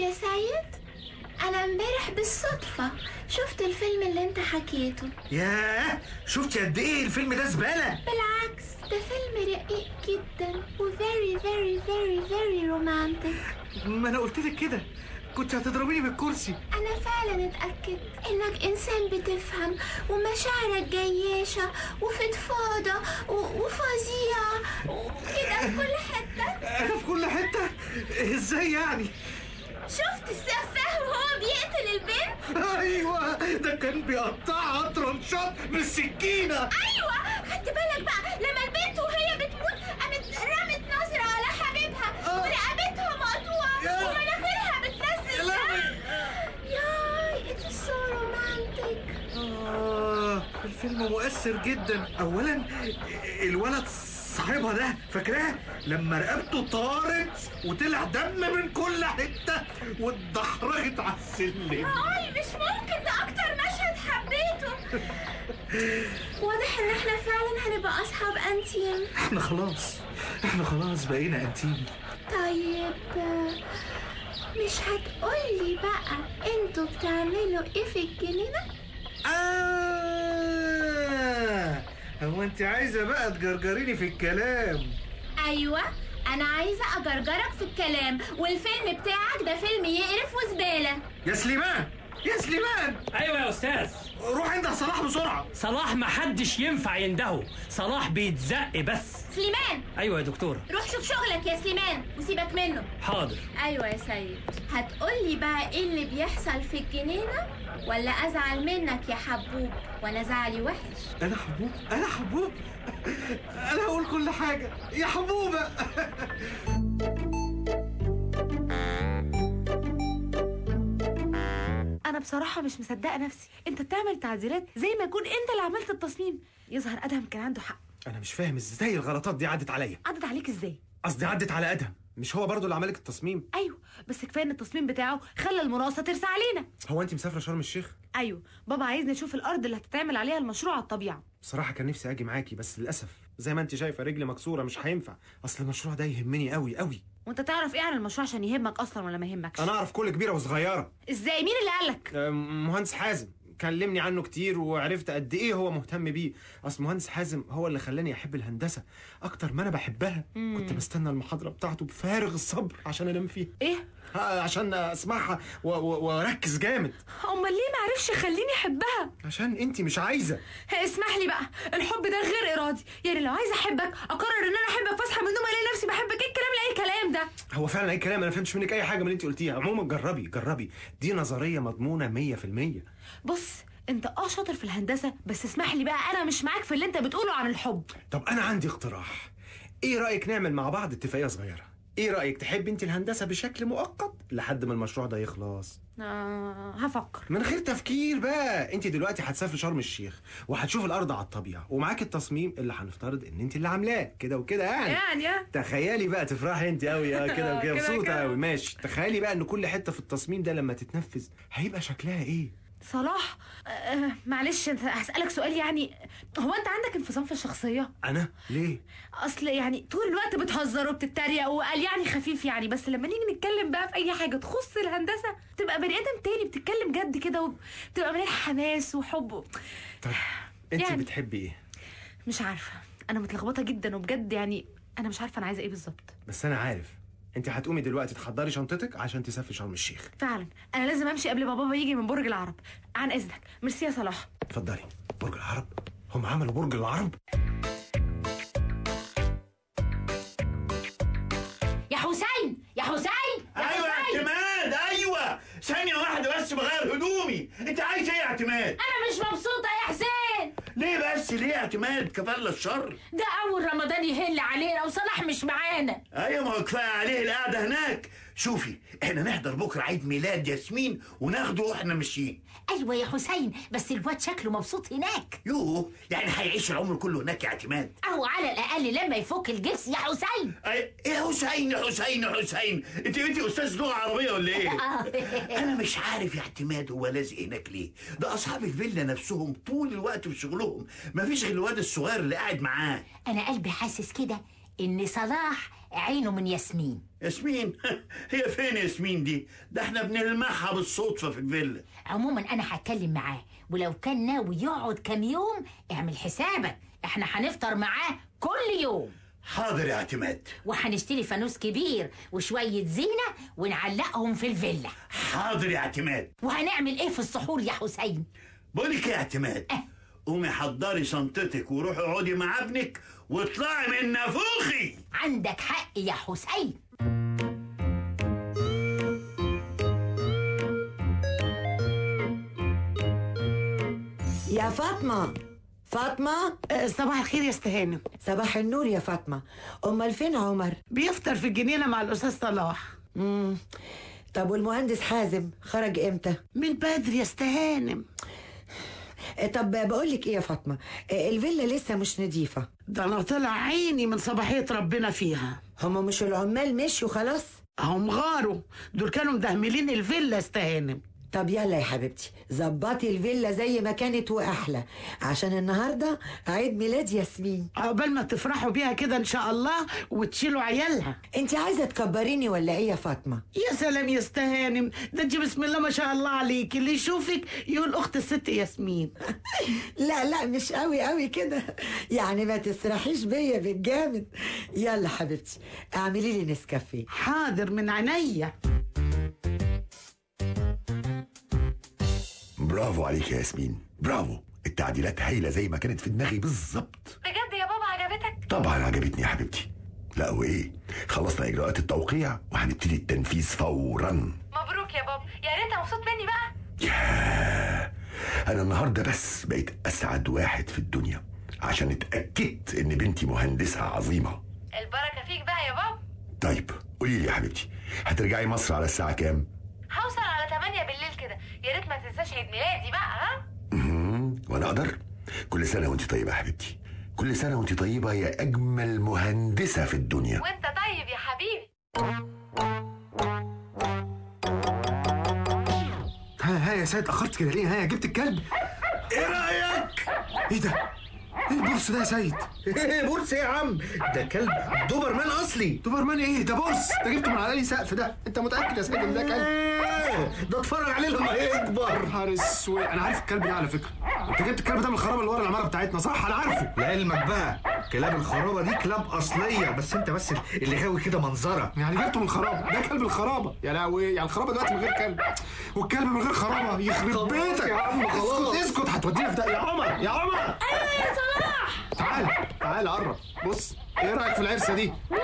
يا سيد؟ أنا امبارح بالصدفة شفت الفيلم اللي انت حكيته. ياه شفت قد إيه الفيلم ده زبالة؟ بالعكس ده فيلم رقيق جدا و very very very very romantic. ما أنا قلت لك كده. كنت هتضربيني بالكرسي. أنا فعلا اتأكدت إنك إنسان بتفهم ومشاعرك جياشة وفضفاضة وفظيعة وكده في كل حتة. أنا في كل حتة؟ إزاي يعني؟ شفت السفاح وهو بيقتل البنت؟ أيوه ده كان بيقطعها طرنشات بالسكينه أيوة خدت بالك بقى لما البنت وهي بتموت قامت رمت نظرة على حبيبها آه. ورقبتها مقطوعة يا. ومناخيرها بتنزل. دم. ياي it's so romantic آه الفيلم مؤثر جدا أولا الولد صاحبها ده فاكراه؟ لما رقبته طارت وطلع دم من كل حتة واتدحرجت على السلم. هاي مش ممكن ده أكتر مشهد حبيته. واضح إن إحنا فعلا هنبقى أصحاب أنتيم. إحنا خلاص إحنا خلاص بقينا أنتيم. طيب مش هتقولي بقى أنتوا بتعملوا إيه في الجنينة؟ آه هو انت عايزة بقى تجرجريني في الكلام. أيوة أنا عايزة أجرجرك في الكلام والفيلم بتاعك ده فيلم يقرف وزبالة. يا سليمان يا سليمان! أيوه يا أستاذ. روح عند صلاح بسرعة. صلاح ما حدش ينفع يندهه صلاح بيتزق بس. سليمان! أيوه يا دكتوره روح شوف شغلك يا سليمان وسيبك منه. حاضر. أيوة يا سيد. هتقولي بقى إيه اللي بيحصل في الجنينة؟ ولا أزعل منك يا حبوب وأنا زعلي وحش. أنا حبوب؟ أنا حبوب؟ أنا هقول كل حاجة. يا حبوبة! أنا بصراحة مش مصدقة نفسي. أنت بتعمل تعديلات زي ما يكون أنت اللي عملت التصميم. يظهر أدهم كان عنده حق. أنا مش فاهم إزاي الغلطات دي عدت عليا. عدت عليك إزاي؟ قصدي عدت على أدهم. مش هو برضو اللي عملك التصميم؟ أيوه بس كفاية إن التصميم بتاعه خلى المناقصة ترسى علينا. هو انت مسافرة شرم الشيخ؟ أيوه بابا عايزني أشوف الأرض اللي هتتعمل عليها المشروع على الطبيعة. بصراحة كان نفسي أجي معاكي بس للأسف زي ما انت شايفة رجلي مكسورة مش هينفع. أصل المشروع ده يهمني قوي قوي وأنت تعرف إيه عن المشروع عشان يهمك أصلا ولا ما يهمكش؟ أنا أعرف كل كبيرة وصغيرة. إزاي؟ مين اللي قالك؟ أم، مهندس حازم. كلمني عنه كتير وعرفت قد إيه هو مهتم بيه. اصل مهندس حازم هو اللي خلاني أحب الهندسة أكتر ما أنا بحبها. كنت بستنى المحاضرة بتاعته بفارغ الصبر عشان أنام فيها. إيه؟ عشان اسمعها واركز جامد. أمال ليه ما عرفش يخليني أحبها؟ عشان انت مش عايزة. اسمح لي بقى الحب ده غير إرادي. يعني لو عايزة أحبك أقرر إن أنا أحبك فاصحى من النوم ألاقي نفسي بحبك إيه الكلام اللي اي كلام ده. هو فعلا أي كلام أنا ما فهمتش منك أي حاجة من اللي انت قلتيها. عموما جربي جربي. دي نظرية مضمونة 100% بص أنت آه شاطر في الهندسة بس اسمح لي بقى أنا مش معاك في اللي أنت بتقوله عن الحب. طب أنا عندي اقتراح. إيه رأيك نعمل مع بعض اتفاقية صغيرة؟ إيه رأيك؟ تحبي انت الهندسة بشكل مؤقت لحد ما المشروع ده يخلص؟ آه هفكر. من غير تفكير بقى. انت دلوقتي هتسافري شرم الشيخ وهتشوف الأرض على الطبيعة ومعاك التصميم اللي هنفترض إن انت اللي عاملاه. كده وكده يعني. يعني آه. تخيلي بقى تفرحي انت قوي آه كده وكده. كده مبسوطة. قوي ماشي. تخيلي بقى إن كل حتة في التصميم ده لما تتنفذ هيبقى شكلها إيه؟ صلاح آه معلش انت هسألك سؤال يعني هو انت عندك انفصام في الشخصية؟ أنا ليه أصل يعني طول الوقت بتهزر وبتتريق وقال يعني خفيف يعني بس لما نيجي نتكلم بقى في أي حاجة تخص الهندسة تبقى بني آدم تاني بتتكلم جد كده وبتبقى مليان حماس وحب طب انت يعني. بتحبي إيه مش عارفة أنا متلخبطة جدا وبجد يعني أنا مش عارفة أنا عايزة إيه بالظبط بس أنا عارف انت هتقومي دلوقتي تحضري شنطتك عشان تسافري شرم الشيخ. فعلا. أنا لازم أمشي قبل ما بابا يجي من برج العرب. عن إذنك. ميرسي يا صلاح. اتفضلي. برج العرب؟ هم عملوا برج العرب؟ يا حسين! يا حسين! يا أيوه يا حسين! اعتماد أيوه. ثانية واحدة بس بغير هدومي. أنت عايز إيه يا اعتماد؟ أنا مش مبسوطة يا حسين! بس ليه اعتماد؟ كفر الشر ده أول رمضان يهل علينا وصلاح مش معانا. أيوه ما هو كفاية عليه القعدة هناك. شوفي إحنا نحضر بكرة عيد ميلاد ياسمين وناخده وإحنا ماشيين. أيوه يا حسين بس الواد شكله مبسوط هناك. يوه يعني هيعيش العمر كله هناك يا اعتماد. أو على الأقل لما يفك الجبس يا حسين. أي- يا حسين يا حسين يا حسين. أنت انت أستاذ لغه عربية ولا إيه؟ أنا مش عارف يا اعتماد هو لازق هناك ليه. ده أصحاب الفيلا نفسهم طول الوقت في شغلهم. مفيش غير الواد الصغير اللي قاعد معاه. أنا قلبي حاسس كده إن صلاح عينه من ياسمين. ياسمين؟ هي فين ياسمين دي؟ ده إحنا بنلمعها بالصدفة في الفيلا. عموما أنا هتكلم معاه ولو كان ناوي يقعد كام يوم اعمل حسابك. إحنا هنفطر معاه كل يوم. حاضر يا اعتماد. وهنشتري فانوس كبير وشوية زينة ونعلقهم في الفيلا. حاضر يا اعتماد. وهنعمل إيه في السحور يا حسين؟ بقولك إيه يا اعتماد؟ أه. قومي حضري شنطتك وروحي اقعدي مع ابنك واطلعي من نافوخي. عندك حق يا حسين. يا فاطمة. فاطمة. صباح الخير يا استهانم صباح النور يا فاطمة. أمال فين عمر. بيفطر في الجنينة مع الأستاذ صلاح. مم. طب والمهندس حازم خرج إمتى؟ من بدري يا استهانم طب بقول لك إيه يا فاطمة؟ آه، الفيلا لسه مش نظيفة ده أنا طلع عيني من صباحية ربنا فيها. هما مش العمال مشوا خلاص؟ هم غاروا. دول كانوا مدهملين الفيلا استهانم طب يلا يا حبيبتي ظبطي الفيلا زي ما كانت وأحلى. عشان النهارده عيد ميلاد ياسمين. عقبال ما تفرحوا بيها كده إن شاء الله وتشيلوا عيالها. انت عايزة تكبريني ولا إيه يا فاطمة؟ يا سلام يا استهانم ده انت بسم الله ما شاء الله عليك اللي يشوفك يقول أخت الست ياسمين. لا لا مش قوي قوي كده. يعني ما تسرحيش بيا بالجامد. يلا حبيبتي اعملي لي نسكافيه. حاضر من عينيا. برافو عليك يا ياسمين. برافو. التعديلات هايلة زي ما كانت في دماغي بالظبط. بجد يا بابا عجبتك؟ طبعا عجبتني يا حبيبتي. لا وايه. خلصنا إجراءات التوقيع وهنبتدي التنفيذ فورا. مبروك يا بابا. يعني انت مبسوط مني بقى. ياه. أنا النهارده بس بقيت أسعد واحد في الدنيا عشان اتأكدت إن بنتي مهندسة عظيمة. البركة فيك بقى يا بابا. طيب قولي لي يا حبيبتي هترجعي مصر على الساعة كام هوصل على 8 بالليل كده يا ريت ما تنساش عيد ميلادي بقى ها. وأنا أقدر. كل سنة وأنت طيبة يا حبيبتي. كل سنة وأنت طيبة يا أجمل مهندسة في الدنيا. وأنت طيب يا حبيبي. ها ها يا سيد أخرت كده ليه؟ ها جبت الكلب. إيه رأيك؟ إيه ده؟ إيه البورس ده يا سيد؟ إيه بورس إيه يا عم؟ ده كلب. دوبرمان اصلي. دوبرمان إيه؟ ده بورس ده جبته من على اي سقف ده؟ انت متأكد يا سيد إن ده كلب؟ إيه، ده اتفرج عليه لما يكبر. نهار أسود. أنا عارف الكلب ده على فكرة. انت جبت الكلب ده من الخرابة اللي ورا العمارة بتاعتنا صح؟ أنا عارفه. لعلمك بقى كلاب الخرابة دي كلاب أصلية بس أنت بس اللي هاوي كده منظرة. يعني جبته من الخرابة. ده كلب الخرابة. يا لهوي يعني الخرابة دلوقتي من غير كلب. والكلب من غير خرابة يخرب بيتك. يا عم خلاص. اسكت اسكت. هتودينا في ده. يا عمر يا عمر. أيوه يا صلاح! تعال تعال قرب. بص إيه رأيك في العرسة دي؟ واو!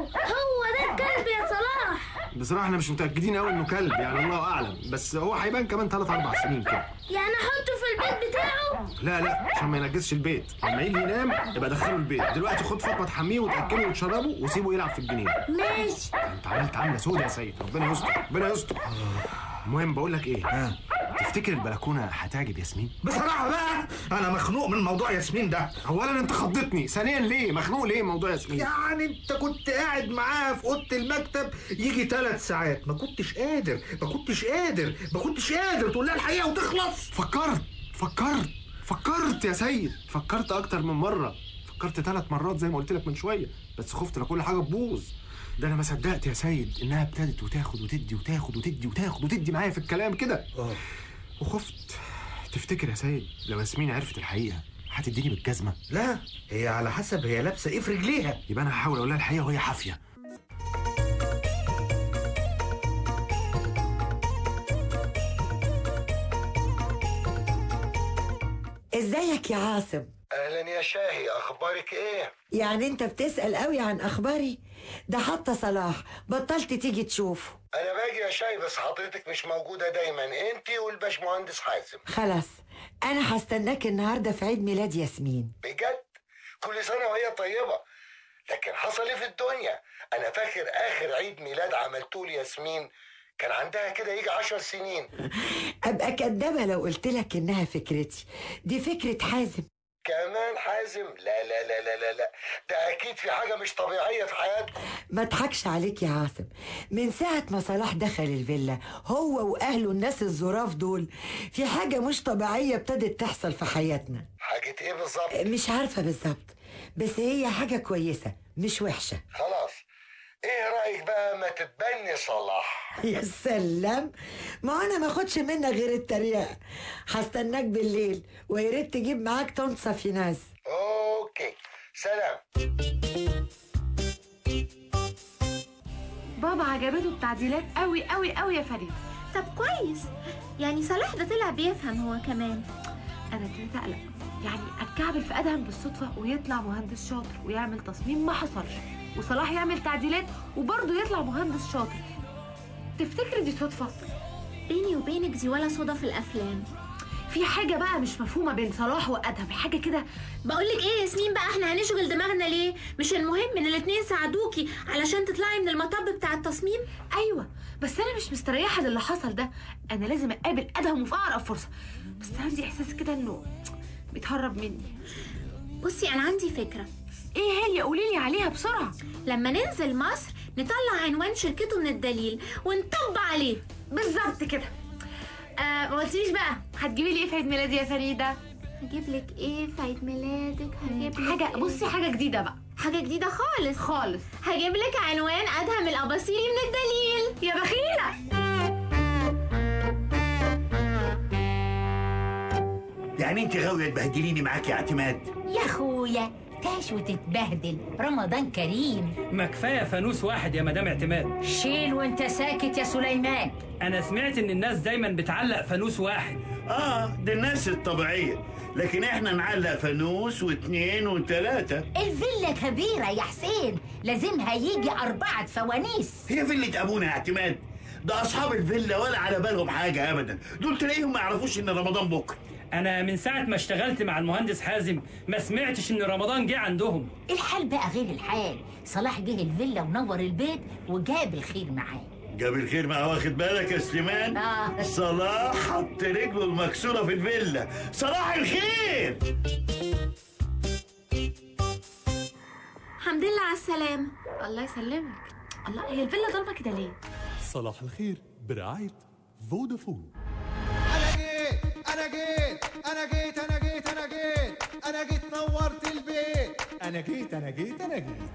هو ده الكلب يا صلاح! بصراحة إحنا مش متأكدين قوي إنه كلب يعني الله أعلم. بس هو هيبان كمان 3 4 سنين كده. يعني احطه في البيت بتاعه لا لا عشان ما ينجسش البيت. لما يجي ينام يبقى دخله البيت. دلوقتي خد فاطمه تحميه وتأكله وتشربه وسيبه يلعب في الجنينة. ماشي. انت عملت عامله سودا يا سيد. ربنا يستر ربنا يستر. المهم بقول لك إيه؟ تفتكر البلكونة هتعجب ياسمين؟ بصراحة بقى أنا مخنوق من موضوع ياسمين ده. اولا أنت خضتني. ثانيا ليه؟ مخنوق ليه موضوع ياسمين؟ يعني أنت كنت قاعد معاها في أوضة المكتب يجي ثلاث ساعات. ما كنتش قادر ما كنتش قادر ما كنتش قادر. تقول لها الحقيقة وتخلص. فكرت فكرت. فكرت يا سيد فكرت أكتر من مرة. فكرت ثلاث مرات زي ما قلت لك من شوية بس خفت لا كل حاجة تبوظ. ده أنا ما صدقت يا سيد إنها ابتدت وتاخد وتدي وتاخد وتدي وتاخد وتدي معايا في الكلام كده. آه. وخفت. تفتكر يا سيد لو ياسمين عرفت الحقيقة هتديني بالجزمة؟ لا هي على حسب هي لابسة إيه في رجليها. يبقى أنا هحاول أقول لها الحقيقة وهي حافية. ازيك يا عاصم؟ أهلا يا شاهي أخبارك إيه؟ يعني أنت بتسأل قوي عن أخباري؟ ده حتى صلاح بطلت تيجي تشوفه. أنا باجي يا شاهي بس حضرتك مش موجودة دايما أنت والباشمهندس حازم. خلاص أنا هستناك النهارده في عيد ميلاد ياسمين. بجد؟ كل سنة وهي طيبة. لكن حصل إيه في الدنيا؟ أنا فاكر آخر عيد ميلاد عملته لياسمين كان عندها كده يجي عشر سنين. أبقى كدابة لو قلت لك إنها فكرتي. دي فكرة حازم. كمان حازم؟ لا لا لا لا لا لا. ده أكيد في حاجة مش طبيعية في حياتكم. ما اضحكش عليك يا عاصم. من ساعة ما صلاح دخل الفيلا هو وأهله الناس الظراف دول في حاجة مش طبيعية ابتدت تحصل في حياتنا. حاجة إيه بالظبط؟ مش عارفة بالظبط بس هي حاجة كويسة مش وحشة. خلاص إيه رأيك بقى ما تتبني صلاح؟ يا سلام! ما أنا ما اخدش منك غير التريقة هستناك بالليل ويا ريت تجيب معاك طن صفيناز أوكي سلام. بابا عجبته التعديلات قوي قوي قوي يا فريد. طب كويس. يعني صلاح ده طلع بيفهم هو كمان. أنا ابتديت أقلق. يعني أتكعبل في أدهم بالصدفة ويطلع مهندس شاطر ويعمل تصميم ما حصلش. وصلاح يعمل تعديلات وبرضه يطلع مهندس شاطر. تفتكري دي صدفة؟ بيني وبينك دي ولا صدى في الأفلام. في حاجة بقى مش مفهومة بين صلاح وأدهم حاجة كده. بقولك إيه يا ياسمين بقى إحنا هنشغل دماغنا ليه؟ مش المهم إن الاتنين ساعدوكي علشان تطلعي من المطب بتاع التصميم؟ أيوه بس أنا مش مستريحة للي حصل ده. أنا لازم أقابل أدهم في أقرب فرصة. بس عندي إحساس كده إنه بيتهرب مني. بصي أنا عندي فكرة. إيه هي؟ قولي لي عليها بسرعة. لما ننزل مصر نطلع عنوان شركته من الدليل ونطب عليه. بالظبط كده. آه ما قلتليش بقى هتجيبي لي إيه في عيد ميلادي يا فريدة؟ هجيب لك إيه في عيد ميلادك؟ هجيب لك حاجة إيه؟ بصي حاجة جديدة بقى. حاجة جديدة خالص. خالص. هجيب لك عنوان أدهم الأباصيري من الدليل. يا بخيلة. يعني انت غاوية تبهدليني معاك يا اعتماد؟ يا اخويا تعيش وتتبهدل. رمضان كريم. ما كفاية فانوس واحد يا مدام اعتماد. شيل وانت ساكت يا سليمان. أنا سمعت إن الناس دايما بتعلق فانوس واحد. آه دي الناس الطبيعية. لكن إحنا نعلق فانوس واثنين وثلاثه الفيلا كبيرة يا حسين. لازمها يجي أربعة فوانيس. هي فيلة أبونا يا اعتماد. ده أصحاب الفيلا ولا على بالهم حاجة ابدا. دول تلاقيهم ما يعرفوش إن رمضان بكرة. أنا من ساعة ما اشتغلت مع المهندس حازم ما سمعتش إن رمضان جه عندهم. الحال بقى غير الحال. صلاح جه الفيلا ونور البيت وجاب الخير معاه. جاب الخير معاه واخد بالك يا سليمان؟ آه. صلاح حط رجله المكسورة في الفيلا. صلاح الخير! الحمد لله على السلامة. الله يسلمك. الله هي الفيلا ضلمه كده ليه؟ صلاح الخير برعاية فودافون. أنا جيت أنا جيت أنا جيت أنا جيت أنا جيت نورت البيت. أنا جيت أنا جيت أنا جيت.